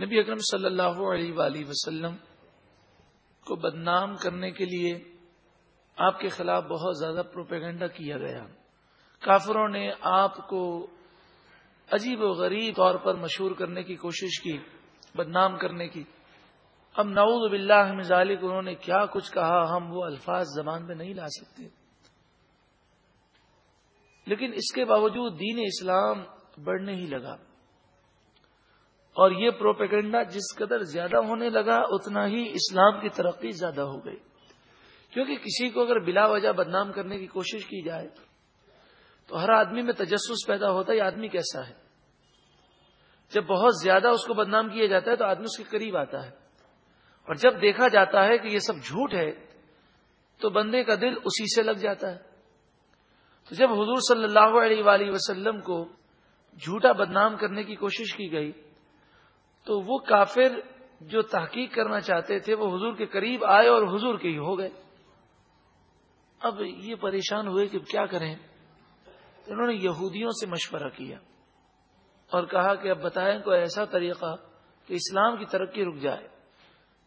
نبی اکرم صلی اللہ علیہ وآلہ وسلم کو بدنام کرنے کے لیے آپ کے خلاف بہت زیادہ پروپیگنڈا کیا گیا۔ کافروں نے آپ کو عجیب و غریب طور پر مشہور کرنے کی کوشش کی، بدنام کرنے کی۔ اب نعوذ باللہ من ذالک، انہوں نے کیا کچھ کہا ہم وہ الفاظ زبان پہ نہیں لا سکتے۔ لیکن اس کے باوجود دین اسلام بڑھنے ہی لگا۔ اور یہ پروپیگنڈا جس قدر زیادہ ہونے لگا، اتنا ہی اسلام کی ترقی زیادہ ہو گئی۔ کیونکہ کسی کو اگر بلا وجہ بدنام کرنے کی کوشش کی جائے، تو ہر آدمی میں تجسس پیدا ہوتا ہے، یہ آدمی کیسا ہے؟ جب بہت زیادہ اس کو بدنام کیا جاتا ہے، تو آدمی اس کے قریب آتا ہے۔ اور جب دیکھا جاتا ہے کہ یہ سب جھوٹ ہے، تو بندے کا دل اسی سے لگ جاتا ہے۔ تو جب حضور صلی اللہ علیہ وآلہ وسلم کو جھوٹا بدنام کرنے کی کوشش کی گئی تو وہ کافر جو تحقیق کرنا چاہتے تھے وہ حضور کے قریب آئے اور حضور کے ہی ہو گئے۔ اب یہ پریشان ہوئے کہ کیا کریں؟ انہوں نے یہودیوں سے مشورہ کیا اور کہا کہ اب بتائیں کوئی ایسا طریقہ کہ اسلام کی ترقی رک جائے۔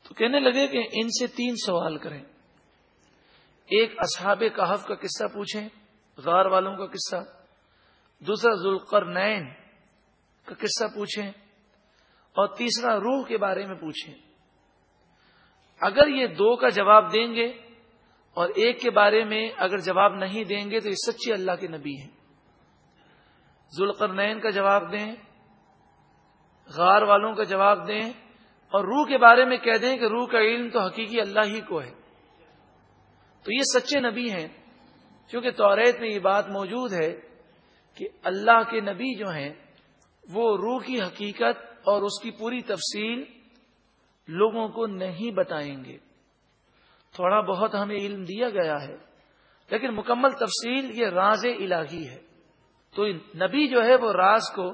تو کہنے لگے کہ ان سے تین سوال کریں۔ ایک، اصحاب کہف کا قصہ پوچھیں، غار والوں کا قصہ۔ دوسرا ذوالقر نین کا قصہ پوچھیں۔ اور تیسرا روح کے بارے میں پوچھیں۔ اگر یہ دو کا جواب دیں گے اور ایک کے بارے میں اگر جواب نہیں دیں گے تو یہ سچے اللہ کے نبی ہیں۔ ذوالقرنین کا جواب دیں، غار والوں کا جواب دیں اور روح کے بارے میں کہہ دیں کہ روح کا علم تو حقیقی اللہ ہی کو ہے۔ تو یہ سچے نبی ہیں، کیونکہ توریت میں یہ بات موجود ہے کہ اللہ کے نبی جو ہیں، وہ روح کی حقیقت اور اس کی پوری تفصیل لوگوں کو نہیں بتائیں گے۔ تھوڑا بہت ہمیں علم دیا گیا ہے، لیکن مکمل تفصیل یہ راز الہی ہے۔ تو نبی جو ہے وہ راز کو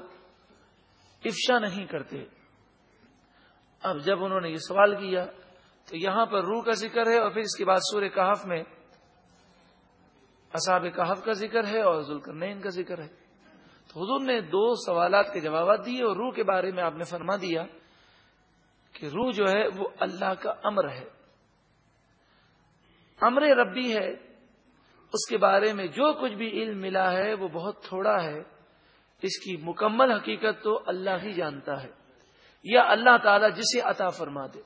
افشا نہیں کرتے۔ اب جب انہوں نے یہ سوال کیا، تو یہاں پر روح کا ذکر ہے اور پھر اس کے بعد سورہ کہف میں اصاب کہف کا ذکر ہے اور ذوالکر کا ذکر ہے۔ تو حضور نے دو سوالات کے جوابات دیے اور روح کے بارے میں آپ نے فرما دیا کہ روح جو ہے وہ اللہ کا امر ہے۔ امر ربی ہے۔ اس کے بارے میں جو کچھ بھی علم ملا ہے وہ بہت تھوڑا ہے۔ اس کی مکمل حقیقت تو اللہ ہی جانتا ہے۔ یا اللہ تعالی جسے عطا فرما دے۔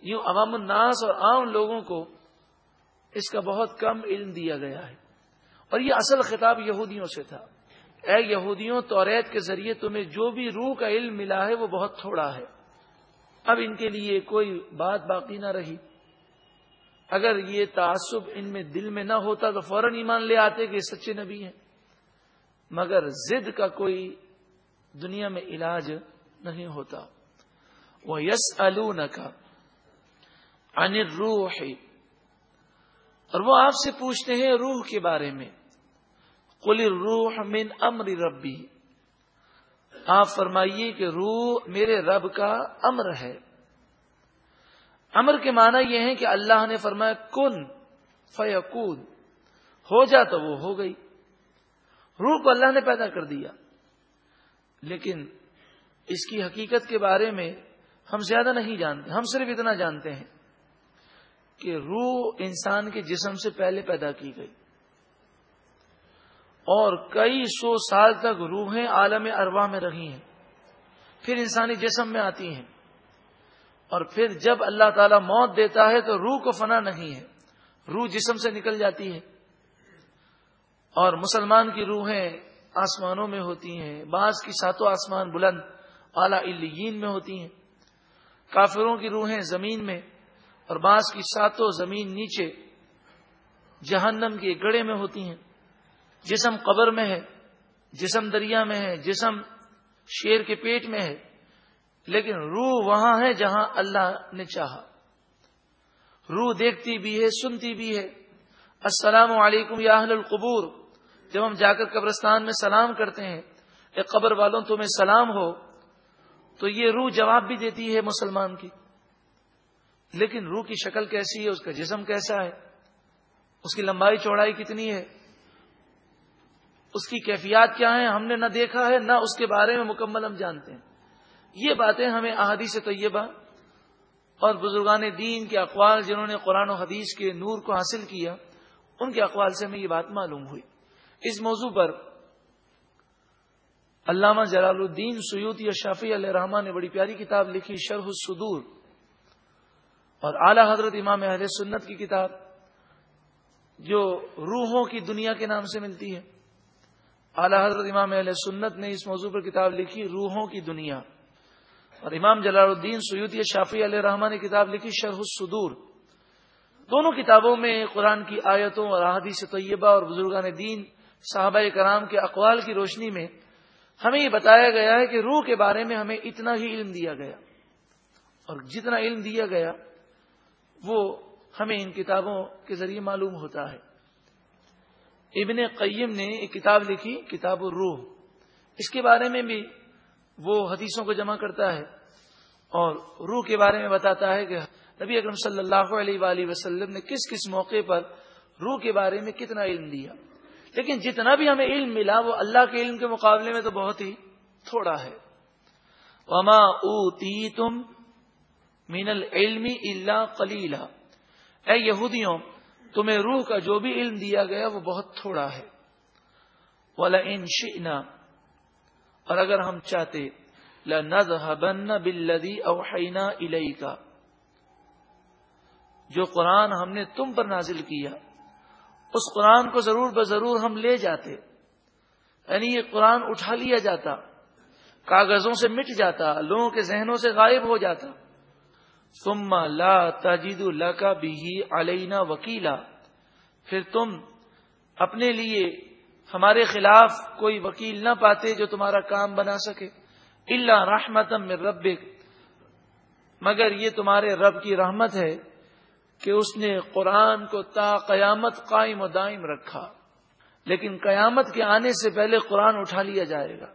یوں عوام الناس اور عام لوگوں کو اس کا بہت کم علم دیا گیا ہے۔ اور یہ اصل خطاب یہودیوں سے تھا۔ اے یہودیوں، توریت کے ذریعے تمہیں جو بھی روح کا علم ملا ہے، وہ بہت تھوڑا ہے۔ اب ان کے لیے کوئی بات باقی نہ رہی۔ اگر یہ تعصب ان میں دل میں نہ ہوتا تو فوراً ایمان لے آتے کہ یہ سچے نبی ہیں۔ مگر زد کا کوئی دنیا میں علاج نہیں ہوتا۔ وہ یس کا انر روح اور وہ آپ سے پوچھتے ہیں روح کے بارے میں۔ کل روح من امر ربی۔ آپ فرمائیے کہ روح میرے رب کا امر ہے۔ امر کے معنی یہ ہے کہ اللہ نے فرمایا، کن فیقون ہو جا تو وہ ہو گئی۔ روح کو اللہ نے پیدا کر دیا۔ لیکن اس کی حقیقت کے بارے میں ہم زیادہ نہیں جانتے، ہم صرف اتنا جانتے ہیں کہ روح انسان کے جسم سے پہلے پیدا کی گئی۔ اور کئی سو سال تک روحیں عالم اروا میں رہی ہیں۔ پھر انسانی جسم میں آتی ہیں۔ اور پھر جب اللہ تعالی موت دیتا ہے تو روح کو فنا نہیں ہے۔ روح جسم سے نکل جاتی ہے۔ اور مسلمان کی روحیں آسمانوں میں ہوتی ہیں۔ بعض کی ساتوں آسمان بلند، اعلی میں ہوتی ہیں۔ کافروں کی روحیں زمین میں، اور بعض کی ساتوں زمین نیچے، جہنم کے گڑے میں ہوتی ہیں۔ جسم قبر میں ہے، جسم دریا میں ہے، جسم شیر کے پیٹ میں ہے، لیکن روح وہاں ہے جہاں اللہ نے چاہا۔ روح دیکھتی بھی ہے، سنتی بھی ہے۔ السلام علیکم یا اہل القبور۔ جب ہم جا کر قبرستان میں سلام کرتے ہیں، اے قبر والوں، تمہیں سلام ہو، تو یہ روح جواب بھی دیتی ہے مسلمان کی۔ لیکن روح کی شکل کیسی ہے؟ اس کا جسم کیسا ہے؟ اس کی لمبائی چوڑائی کتنی ہے؟ اس کی کیفیات کیا ہیں ہم نے نہ دیکھا ہے، نہ اس کے بارے میں مکمل ہم جانتے ہیں۔ یہ باتیں ہمیں احادیث طیبہ اور بزرگان دین کے اقوال جنہوں نے قرآن و حدیث کے نور کو حاصل کیا، ان کے اقوال سے ہمیں یہ بات معلوم ہوئی۔ اس موضوع پر علامہ جلال الدین سیوتی یا شافی علیہ رحمان نے بڑی پیاری کتاب لکھی، شرح الصدور۔ اور اعلی حضرت امام اہل سنت کی کتاب، جو روحوں کی دنیا کے نام سے ملتی ہے۔ اعلی حضرت امام اہل سنت نے اس موضوع پر کتاب لکھی، روحوں کی دنیا۔ اور امام جلال الدین سیدی شافی علیہ رحمان نے کتاب لکھی، شرح الصدور۔ دونوں کتابوں میں قرآن کی آیتوں اور احادیث طیبہ اور بزرگان دین، صحابہ کرام کے اقوال کی روشنی میں ہمیں یہ بتایا گیا ہے کہ روح کے بارے میں ہمیں اتنا ہی علم دیا گیا۔ اور جتنا علم دیا گیا، وہ ہمیں ان کتابوں کے ذریعے معلوم ہوتا ہے۔ ابن قیم نے ایک کتاب لکھی، کتاب الروح۔ اس کے بارے میں بھی وہ حدیثوں کو جمع کرتا ہے اور روح کے بارے میں بتاتا ہے کہ نبی اکرم صلی اللہ علیہ وآلہ وسلم نے کس کس موقع پر روح کے بارے میں کتنا علم دیا لیکن جتنا بھی ہمیں علم ملا، وہ اللہ کے علم کے مقابلے میں تو بہت ہی تھوڑا ہے۔ وما اوتی تم مین العلم اللہ کلیلہ اے یہودیوں تمہیں روح کا جو بھی علم دیا گیا وہ بہت تھوڑا ہے۔ ولا ان اور اگر ہم چاہتے، لنذهبن بالذي اوحينا اليك جو قرآن ہم نے تم پر نازل کیا، اس قرآن کو ضرور بضرور ہم لے جاتے۔ یعنی یہ قرآن اٹھا لیا جاتا، کاغذوں سے مٹ جاتا، لوگوں کے ذہنوں سے غائب ہو جاتا۔ ثم لا تجد لك به علينا وکیلا پھر تم اپنے لیے ہمارے خلاف کوئی وکیل نہ پاتے جو تمہارا کام بنا سکے۔ اللہ رحمت من ربک مگر یہ تمہارے رب کی رحمت ہے کہ اس نے قرآن کو تا قیامت قائم و دائم رکھا۔ لیکن قیامت کے آنے سے پہلے قرآن اٹھا لیا جائے گا۔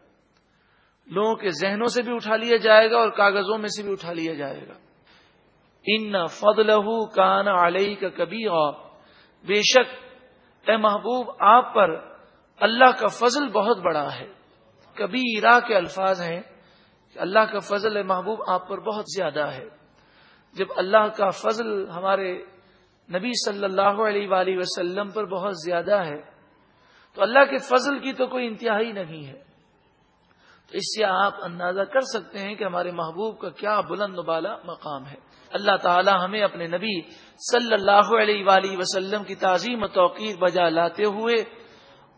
لوگوں کے ذہنوں سے بھی اٹھا لیا جائے گا اور کاغذوں میں سے بھی اٹھا لیا جائے گا۔ ان فضل کان علیہ کا کبھی بے شک، اے محبوب، آپ پر اللہ کا فضل بہت بڑا ہے۔ کبھی ایرا کے الفاظ ہیں کہ اللہ کا فضل محبوب، آپ پر بہت زیادہ ہے۔ جب اللہ کا فضل ہمارے نبی صلی اللہ علیہ وآلہ وسلم پر بہت زیادہ ہے، تو اللہ کے فضل کی تو کوئی انتہائی نہیں ہے۔ تو اس سے آپ اندازہ کر سکتے ہیں کہ ہمارے محبوب کا کیا بلند بالا مقام ہے۔ اللہ تعالی ہمیں اپنے نبی صلی اللہ علیہ وآلہ وسلم کی تعظیم و توقیر بجا لاتے ہوئے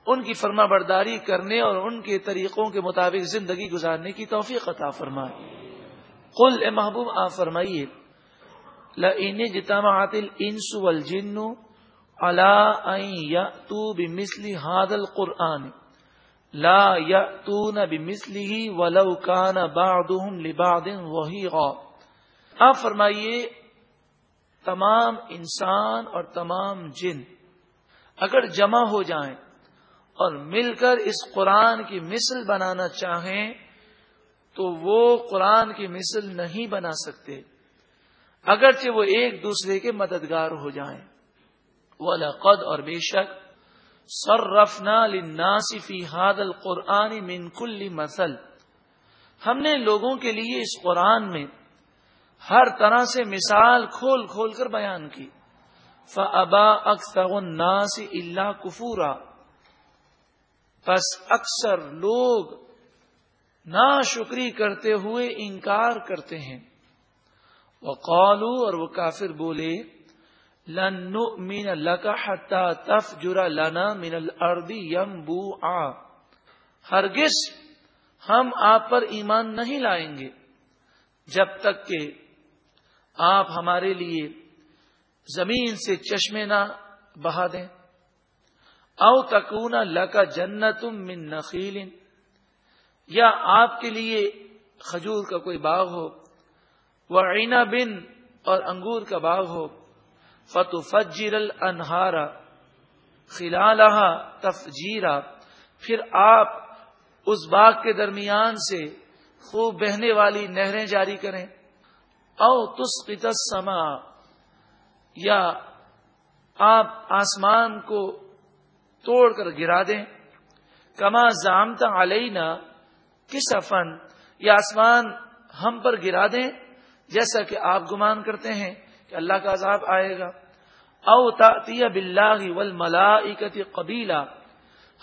ان کی فرما برداری کرنے اور ان کے طریقوں کے مطابق زندگی گزارنے کی توفیق عطا فرمائے۔ قل اے محبوب آ فرمائیے، لئن اجتمعت الانس والجن على ان ياتوا بمثل هذا القران لا ياتون بمثله ولو كان بعضهم لبعض ظهيرا آپ فرمائیے، تمام انسان اور تمام جن اگر جمع ہو جائیں اور مل کر اس قرآن کی مثل بنانا چاہیں، تو وہ قرآن کی مثل نہیں بنا سکتے۔ اگرچہ وہ ایک دوسرے کے مددگار ہو جائیں۔ وہ اور بے شک سر رفنا فی حاد القرآن من کل مسل ہم نے لوگوں کے لیے اس قرآن میں ہر طرح سے مثال کھول کھول کر بیان کی۔ فبا اکثر الناس اللہ کفورا بس اکثر لوگ نا شکری کرتے ہوئے انکار کرتے ہیں۔ وہ قالو اور وہ کافر بولے لن مین حتا تف جرا لنا من الردی یم بو آ ہرگس ہم آپ پر ایمان نہیں لائیں گے جب تک کہ آپ ہمارے لیے زمین سے چشمے نہ بہا دیں۔ او تکون لکا جنت من نخیل۔ یا آپ کے لیے کھجور کا کوئی باغ ہو وہ عینا بن اور انگور کا باغ ہو فتو فجر النہارا خلالہ تفجیرا۔ پھر آپ اس باغ کے درمیان سے خوب بہنے والی نہریں جاری کریں۔ او تسقط السما یا آپ آسمان کو توڑ کر گرا دیں۔ کما زامتا علینا کس افن یہ آسمان ہم پر گرا دیں جیسا کہ آپ گمان کرتے ہیں۔ کہ اللہ کا عذاب آئے گا۔ او تاطیہ بلّہ ول ملا قبیلہ۔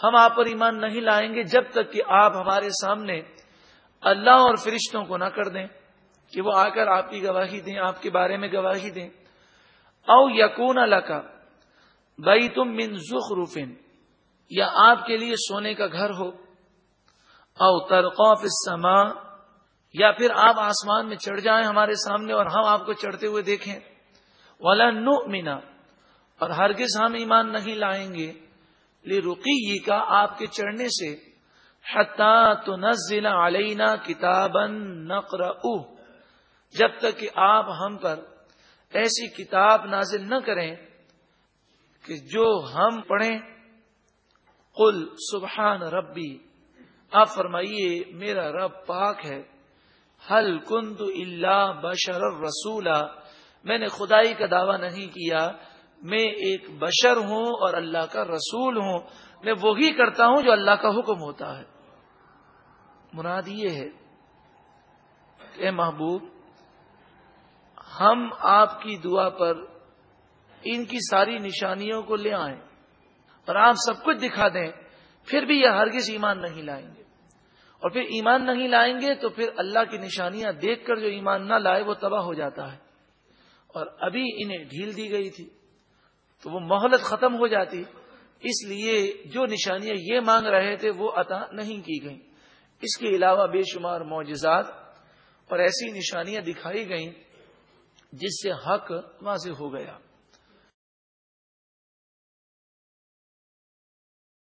ہم آپ پر ایمان نہیں لائیں گے جب تک کہ آپ ہمارے سامنے اللہ اور فرشتوں کو نہ کر دیں، کہ وہ آ کر آپ کی گواہی دیں، آپ کے بارے میں گواہی دیں۔ او یقون اللہ کا تم من روفن یا آپ کے لیے سونے کا گھر ہو۔ او ترقوف السما یا پھر آپ آسمان میں چڑھ جائیں ہمارے سامنے اور ہم آپ کو چڑھتے ہوئے دیکھیں۔ والا نو مینا اور ہرگز ہم ایمان نہیں لائیں گے۔ لی رقی کا آپ کے چڑھنے سے۔ تو نزلہ علینا کتاب نقر جب تک کہ آپ ہم پر ایسی کتاب نازل نہ کریں کہ جو ہم پڑھیں۔ قل سبحان ربی آپ فرمائیے، میرا رب پاک ہے۔ حل کند اللہ بشر رسولہ میں نے خدائی کا دعویٰ نہیں کیا، میں ایک بشر ہوں اور اللہ کا رسول ہوں، میں وہی کرتا ہوں جو اللہ کا حکم ہوتا ہے۔ مراد یہ ہے کہ محبوب، ہم آپ کی دعا پر ان کی ساری نشانیوں کو لے آئیں اور آپ سب کچھ دکھا دیں، پھر بھی یہ ہرگز ایمان نہیں لائیں گے۔ اور پھر ایمان نہیں لائیں گے تو پھر اللہ کی نشانیاں دیکھ کر جو ایمان نہ لائے وہ تباہ ہو جاتا ہے۔ اور ابھی انہیں ڈھیل دی گئی تھی تو وہ مہلت ختم ہو جاتی۔ اس لیے جو نشانیاں یہ مانگ رہے تھے وہ عطا نہیں کی گئیں۔ اس کے علاوہ بے شمار معجزات اور ایسی نشانیاں دکھائی گئیں جس سے حق واضح ہو گیا۔